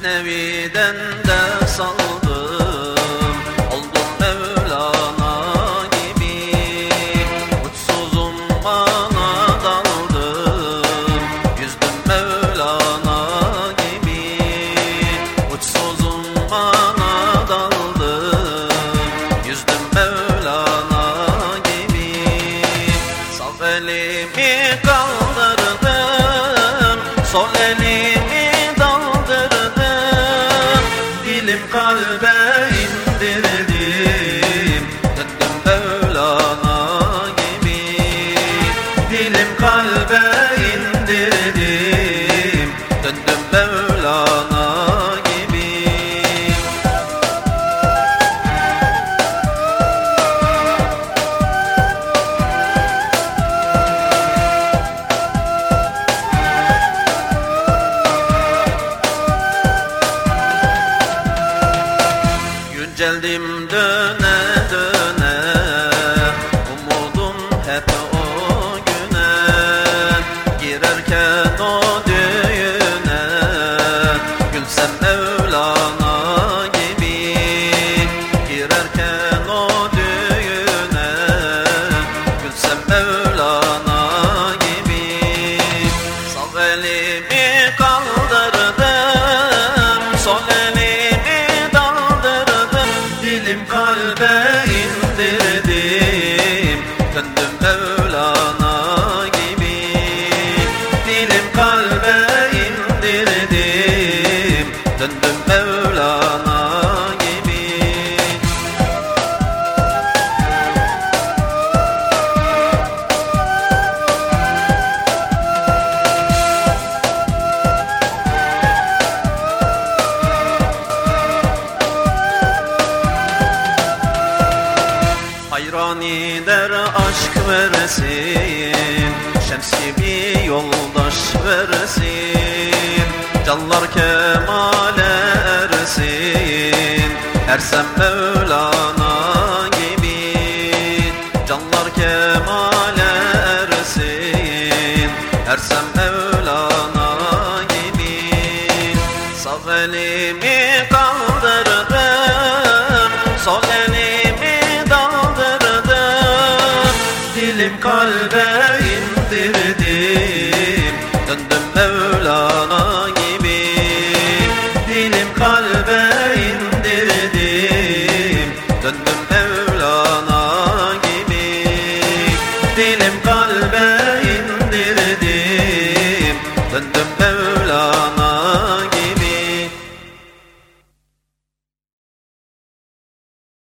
Mesnevi'den de sallı indirdim. Döndüm Mevlana gibi. Dilim kalbe indirdim Yüceldim döne döne. Umudum hep o güne. Girerken o düğüne. Gülsem indirdim. Döndüm Mevlana gibi. Dilim kalbe Hayran eder aşk versin Şems gibi yoldaş versin Canlar kemale ersin Ersem Mevlana gibi. Canlar kemale ersin Ersem Mevlana gibi. Sağ elimi kaldırdım Sol elimi Dilim kalbe